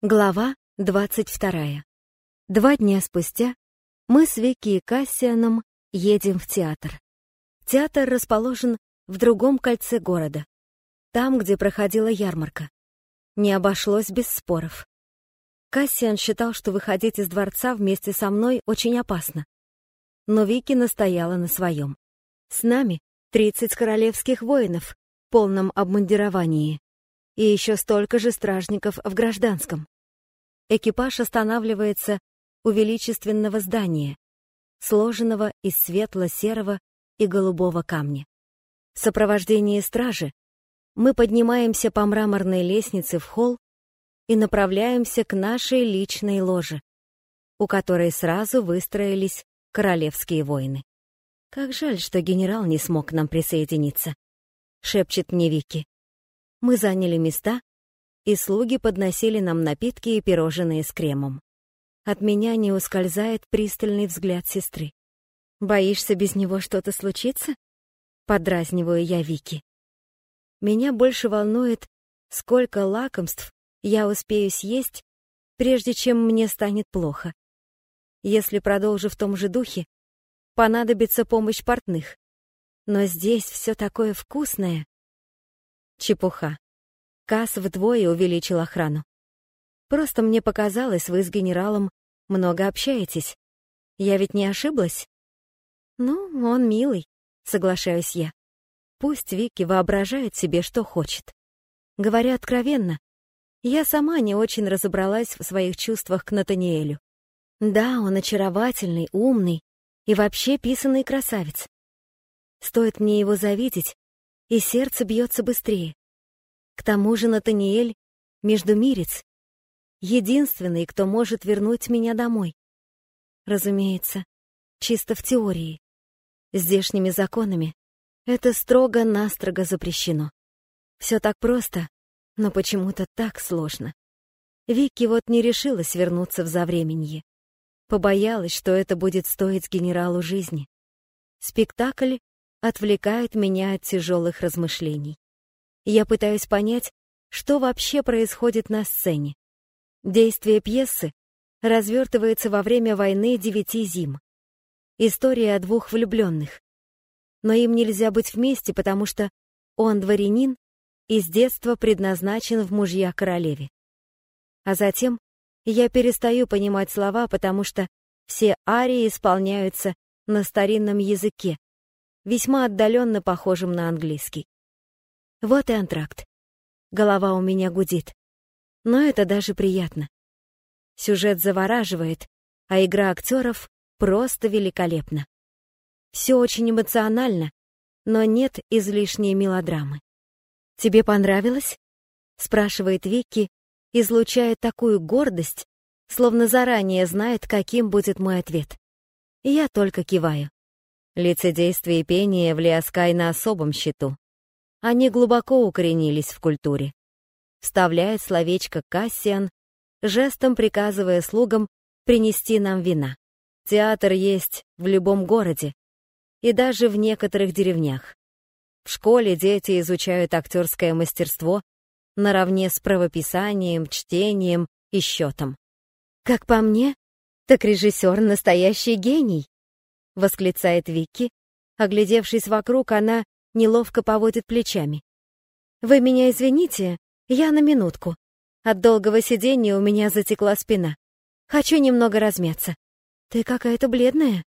Глава 22. Два дня спустя мы с Вики и Кассианом едем в театр. Театр расположен в другом кольце города, там, где проходила ярмарка. Не обошлось без споров. Кассиан считал, что выходить из дворца вместе со мной очень опасно. Но Вики настояла на своем. С нами 30 королевских воинов в полном обмундировании и еще столько же стражников в гражданском. Экипаж останавливается у величественного здания, сложенного из светло-серого и голубого камня. В сопровождении стражи мы поднимаемся по мраморной лестнице в холл и направляемся к нашей личной ложе, у которой сразу выстроились королевские воины. Как жаль, что генерал не смог к нам присоединиться, шепчет мне Вики. Мы заняли места, и слуги подносили нам напитки и пирожные с кремом. От меня не ускользает пристальный взгляд сестры. «Боишься, без него что-то случится?» Подразниваю я Вики. Меня больше волнует, сколько лакомств я успею съесть, прежде чем мне станет плохо. Если продолжу в том же духе, понадобится помощь портных. Но здесь все такое вкусное, Чепуха. Касс вдвое увеличил охрану. Просто мне показалось, вы с генералом много общаетесь. Я ведь не ошиблась? Ну, он милый, соглашаюсь я. Пусть Вики воображает себе, что хочет. Говоря откровенно, я сама не очень разобралась в своих чувствах к Натаниэлю. Да, он очаровательный, умный и вообще писанный красавец. Стоит мне его завидеть, и сердце бьется быстрее. К тому же Натаниэль — междумирец, единственный, кто может вернуть меня домой. Разумеется, чисто в теории. Здешними законами это строго-настрого запрещено. Все так просто, но почему-то так сложно. Вики вот не решилась вернуться в Завременье. Побоялась, что это будет стоить генералу жизни. Спектакль отвлекает меня от тяжелых размышлений. Я пытаюсь понять, что вообще происходит на сцене. Действие пьесы развертывается во время войны девяти зим. История о двух влюбленных. Но им нельзя быть вместе, потому что он дворянин и с детства предназначен в мужья королеве. А затем я перестаю понимать слова, потому что все арии исполняются на старинном языке, весьма отдаленно похожим на английский. Вот и антракт. Голова у меня гудит. Но это даже приятно. Сюжет завораживает, а игра актеров просто великолепна. Все очень эмоционально, но нет излишней мелодрамы. «Тебе понравилось?» — спрашивает Вики, излучая такую гордость, словно заранее знает, каким будет мой ответ. Я только киваю. Лицедействие и пение в Лиаскай на особом счету. Они глубоко укоренились в культуре. Вставляет словечко «Кассиан», жестом приказывая слугам принести нам вина. Театр есть в любом городе и даже в некоторых деревнях. В школе дети изучают актерское мастерство наравне с правописанием, чтением и счетом. Как по мне, так режиссер настоящий гений восклицает Вики. Оглядевшись вокруг, она неловко поводит плечами. Вы меня извините, я на минутку. От долгого сидения у меня затекла спина. Хочу немного размяться. Ты какая-то бледная,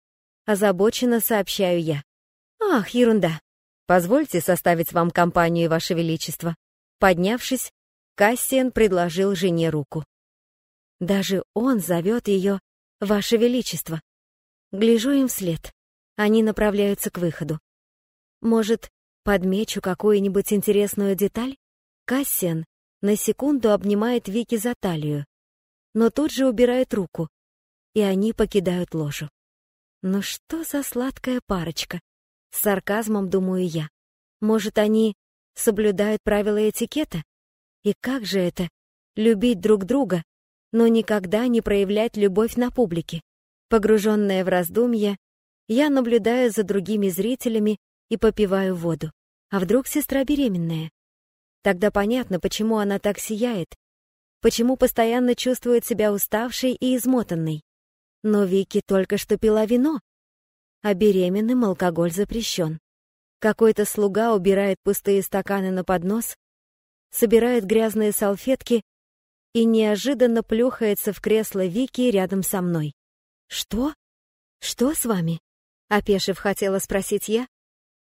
озабоченно сообщаю я. Ах, ерунда. Позвольте составить вам компанию, ваше величество. Поднявшись, Кассиан предложил жене руку. Даже он зовет ее «Ваше Величество». Гляжу им вслед. Они направляются к выходу. Может, подмечу какую-нибудь интересную деталь? Кассиан на секунду обнимает Вики за талию, но тут же убирает руку, и они покидают ложу. Ну что за сладкая парочка? С сарказмом думаю я. Может, они соблюдают правила этикета? И как же это — любить друг друга, но никогда не проявлять любовь на публике? Погруженная в раздумья, я наблюдаю за другими зрителями и попиваю воду. А вдруг сестра беременная? Тогда понятно, почему она так сияет. Почему постоянно чувствует себя уставшей и измотанной? Но Вики только что пила вино, а беременным алкоголь запрещен. Какой-то слуга убирает пустые стаканы на поднос, собирает грязные салфетки и неожиданно плюхается в кресло Вики рядом со мной. «Что? Что с вами?» Опешив, хотела спросить я,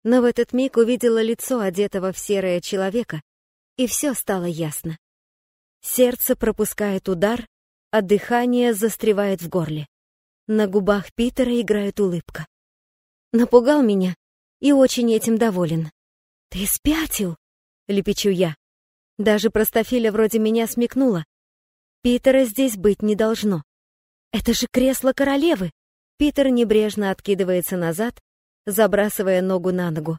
но в этот миг увидела лицо одетого в серое человека, и все стало ясно. Сердце пропускает удар, а дыхание застревает в горле. На губах Питера играет улыбка. Напугал меня и очень этим доволен. «Ты спятил?» — лепечу я. Даже простофиля вроде меня смекнула. Питера здесь быть не должно. Это же кресло королевы. Питер небрежно откидывается назад, забрасывая ногу на ногу,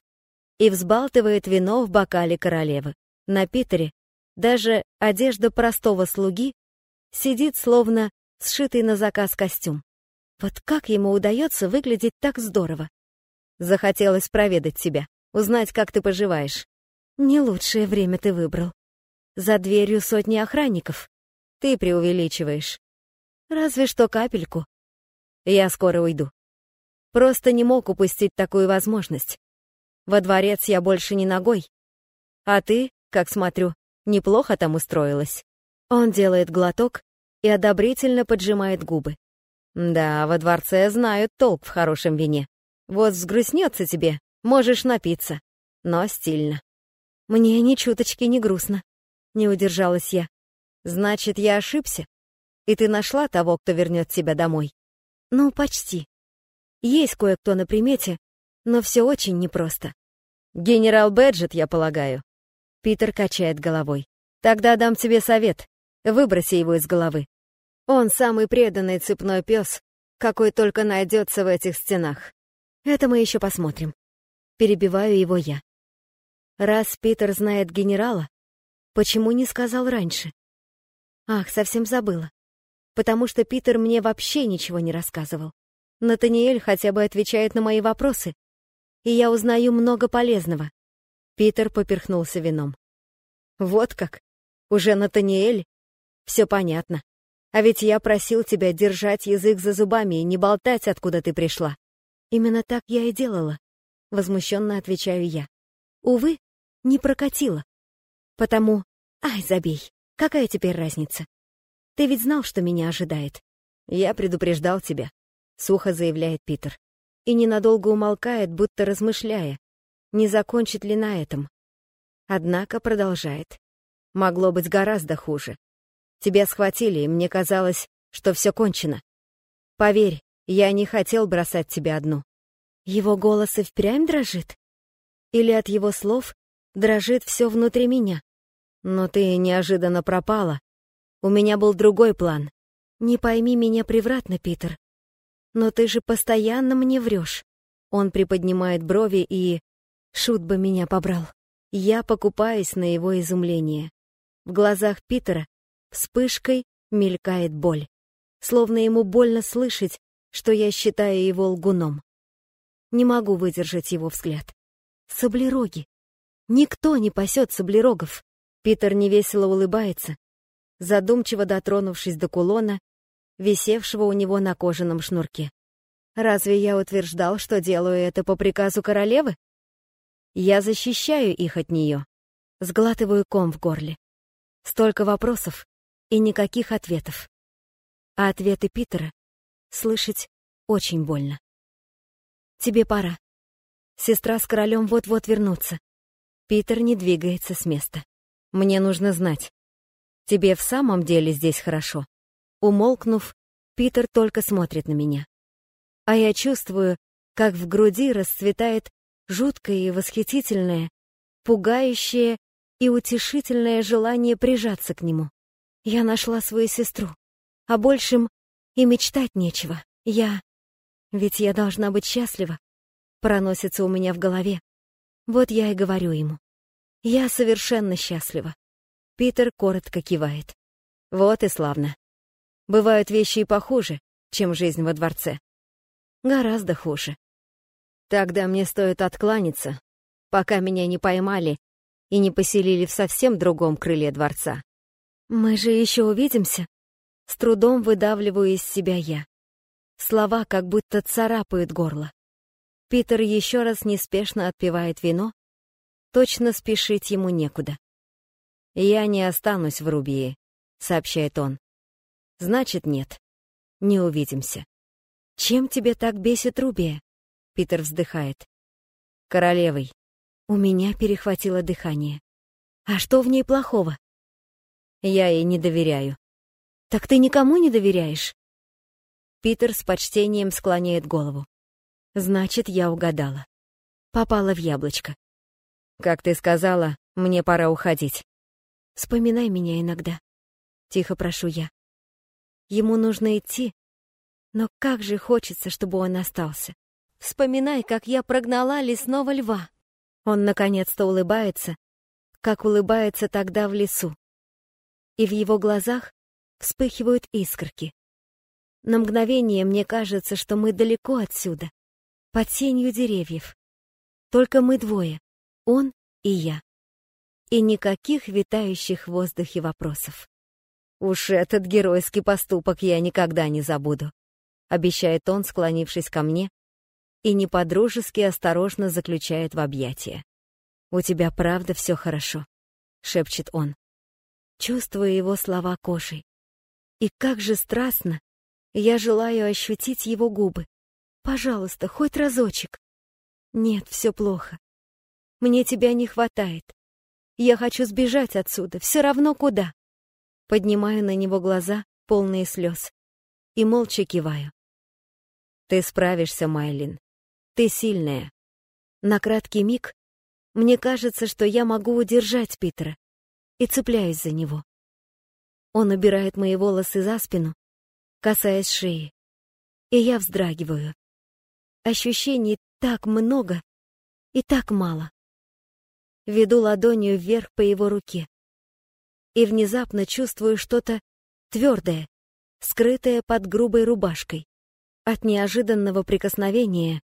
и взбалтывает вино в бокале королевы. На Питере даже одежда простого слуги сидит словно сшитый на заказ костюм. Вот как ему удается выглядеть так здорово? Захотелось проведать тебя, узнать, как ты поживаешь. Не лучшее время ты выбрал. За дверью сотни охранников. Ты преувеличиваешь. Разве что капельку. Я скоро уйду. Просто не мог упустить такую возможность. Во дворец я больше не ногой. А ты, как смотрю, неплохо там устроилась. Он делает глоток и одобрительно поджимает губы. Да, во дворце знают толк в хорошем вине. Вот взгрустнется тебе, можешь напиться, но стильно. Мне ни чуточки не грустно, не удержалась я. Значит, я ошибся? И ты нашла того, кто вернет тебя домой? Ну, почти. Есть кое-кто на примете, но все очень непросто. Генерал Бэджет, я полагаю. Питер качает головой. Тогда дам тебе совет. Выброси его из головы. Он самый преданный цепной пес, какой только найдется в этих стенах. Это мы еще посмотрим. Перебиваю его я. Раз Питер знает генерала, почему не сказал раньше? Ах, совсем забыла. Потому что Питер мне вообще ничего не рассказывал. Натаниэль хотя бы отвечает на мои вопросы, и я узнаю много полезного. Питер поперхнулся вином. Вот как? Уже Натаниэль? Все понятно. А ведь я просил тебя держать язык за зубами и не болтать, откуда ты пришла. Именно так я и делала, возмущенно отвечаю я. Увы, не прокатило. Потому, ай, забей, какая теперь разница? Ты ведь знал, что меня ожидает. Я предупреждал тебя, сухо заявляет Питер. И ненадолго умолкает, будто размышляя, не закончит ли на этом. Однако продолжает. Могло быть гораздо хуже. Тебя схватили, и мне казалось, что все кончено. Поверь, я не хотел бросать тебя одну. Его голос и впрямь дрожит? Или от его слов дрожит все внутри меня? Но ты неожиданно пропала. У меня был другой план. Не пойми меня превратно, Питер. Но ты же постоянно мне врешь. Он приподнимает брови и... Шут бы меня побрал. Я покупаюсь на его изумление. В глазах Питера вспышкой мелькает боль. Словно ему больно слышать, что я считаю его лгуном. Не могу выдержать его взгляд. Саблероги. Никто не пасет саблерогов. Питер невесело улыбается, задумчиво дотронувшись до кулона, висевшего у него на кожаном шнурке. Разве я утверждал, что делаю это по приказу королевы? Я защищаю их от нее. Сглатываю ком в горле. Столько вопросов и никаких ответов. А ответы Питера слышать очень больно. Тебе пора. Сестра с королем вот-вот вернутся. Питер не двигается с места. Мне нужно знать. Тебе в самом деле здесь хорошо. Умолкнув, Питер только смотрит на меня. А я чувствую, как в груди расцветает жуткое и восхитительное, пугающее и утешительное желание прижаться к нему. Я нашла свою сестру. а большем и мечтать нечего. Я... Ведь я должна быть счастлива. Проносится у меня в голове. Вот я и говорю ему. Я совершенно счастлива. Питер коротко кивает. Вот и славно. Бывают вещи и похуже, чем жизнь во дворце. Гораздо хуже. Тогда мне стоит откланяться, пока меня не поймали и не поселили в совсем другом крыле дворца. Мы же еще увидимся? С трудом выдавливаю из себя я. Слова как будто царапают горло. Питер еще раз неспешно отпивает вино. Точно спешить ему некуда. «Я не останусь в Рубии», — сообщает он. «Значит, нет. Не увидимся». «Чем тебе так бесит Рубия?» Питер вздыхает. «Королевой». У меня перехватило дыхание. «А что в ней плохого?» «Я ей не доверяю». «Так ты никому не доверяешь?» Питер с почтением склоняет голову. «Значит, я угадала. Попала в яблочко. Как ты сказала, мне пора уходить. Вспоминай меня иногда. Тихо прошу я. Ему нужно идти, но как же хочется, чтобы он остался. Вспоминай, как я прогнала лесного льва. Он наконец-то улыбается, как улыбается тогда в лесу. И в его глазах вспыхивают искорки. На мгновение мне кажется, что мы далеко отсюда, под сенью деревьев. Только мы двое, он и я. И никаких витающих в воздухе вопросов. Уж этот геройский поступок я никогда не забуду, обещает он, склонившись ко мне, и неподружески осторожно заключает в объятия. «У тебя правда все хорошо», — шепчет он. Чувствую его слова кожей. И как же страстно я желаю ощутить его губы. Пожалуйста, хоть разочек. Нет, все плохо. Мне тебя не хватает. Я хочу сбежать отсюда, все равно куда. Поднимаю на него глаза, полные слез, и молча киваю. Ты справишься, Майлин. Ты сильная. На краткий миг мне кажется, что я могу удержать Питера, и цепляюсь за него. Он убирает мои волосы за спину, касаясь шеи, и я вздрагиваю. Ощущений так много и так мало веду ладонью вверх по его руке. И внезапно чувствую что-то твердое, скрытое под грубой рубашкой. От неожиданного прикосновения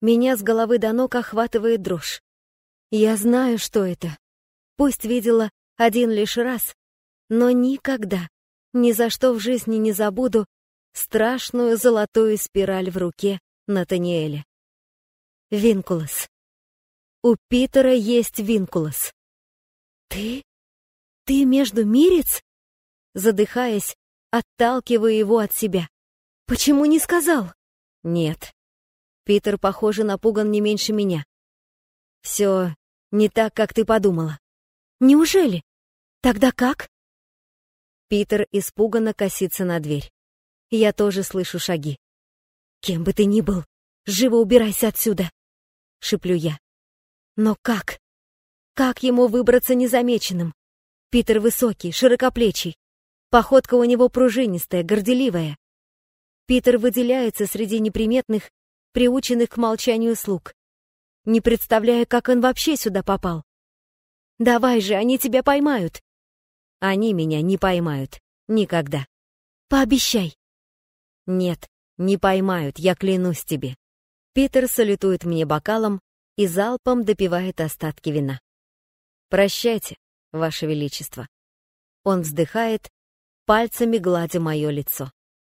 меня с головы до ног охватывает дрожь. Я знаю, что это. Пусть видела один лишь раз, но никогда, ни за что в жизни не забуду страшную золотую спираль в руке Натаниэля. Винкулос. У Питера есть винкулос. Ты? Ты между мирец? Задыхаясь, отталкиваю его от себя. Почему не сказал? Нет. Питер, похоже, напуган не меньше меня. Все не так, как ты подумала. Неужели? Тогда как? Питер испуганно косится на дверь. Я тоже слышу шаги. Кем бы ты ни был, живо убирайся отсюда, шиплю я. Но как? Как ему выбраться незамеченным? Питер высокий, широкоплечий. Походка у него пружинистая, горделивая. Питер выделяется среди неприметных, приученных к молчанию слуг. Не представляя, как он вообще сюда попал. Давай же, они тебя поймают. Они меня не поймают. Никогда. Пообещай. Нет, не поймают, я клянусь тебе. Питер салютует мне бокалом, и залпом допивает остатки вина. «Прощайте, Ваше Величество». Он вздыхает, пальцами гладя мое лицо.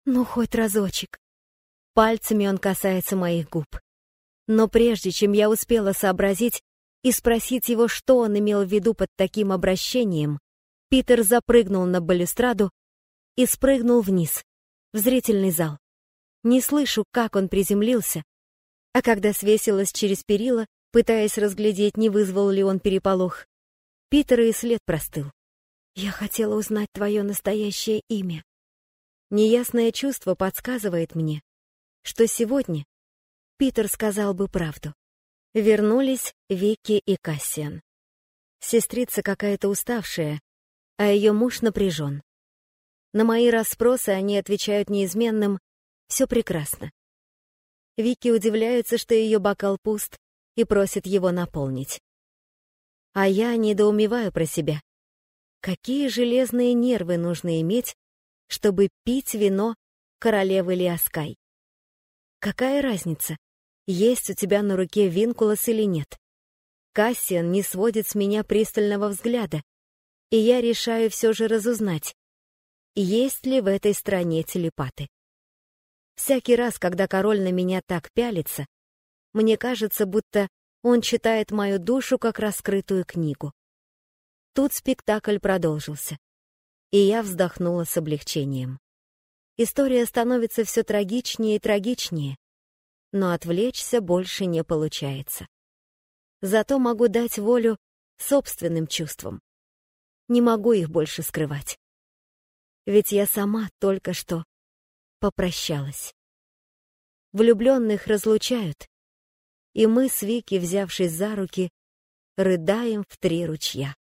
«Ну, хоть разочек». Пальцами он касается моих губ. Но прежде чем я успела сообразить и спросить его, что он имел в виду под таким обращением, Питер запрыгнул на балюстраду и спрыгнул вниз, в зрительный зал. Не слышу, как он приземлился, а когда свесилась через перила, пытаясь разглядеть, не вызвал ли он переполох, Питера и след простыл. «Я хотела узнать твое настоящее имя». Неясное чувство подсказывает мне, что сегодня Питер сказал бы правду. Вернулись Вики и Кассиан. Сестрица какая-то уставшая, а ее муж напряжен. На мои расспросы они отвечают неизменным «все прекрасно». Вики удивляется, что ее бокал пуст, и просит его наполнить. А я недоумеваю про себя. Какие железные нервы нужно иметь, чтобы пить вино королевы Лиаскай? Какая разница, есть у тебя на руке винкулос или нет? Кассиан не сводит с меня пристального взгляда, и я решаю все же разузнать, есть ли в этой стране телепаты. Всякий раз, когда король на меня так пялится, мне кажется, будто он читает мою душу как раскрытую книгу. Тут спектакль продолжился, и я вздохнула с облегчением. История становится все трагичнее и трагичнее, но отвлечься больше не получается. Зато могу дать волю собственным чувствам. Не могу их больше скрывать. Ведь я сама только что попрощалась. Влюбленных разлучают, и мы с Вики, взявшись за руки, рыдаем в три ручья.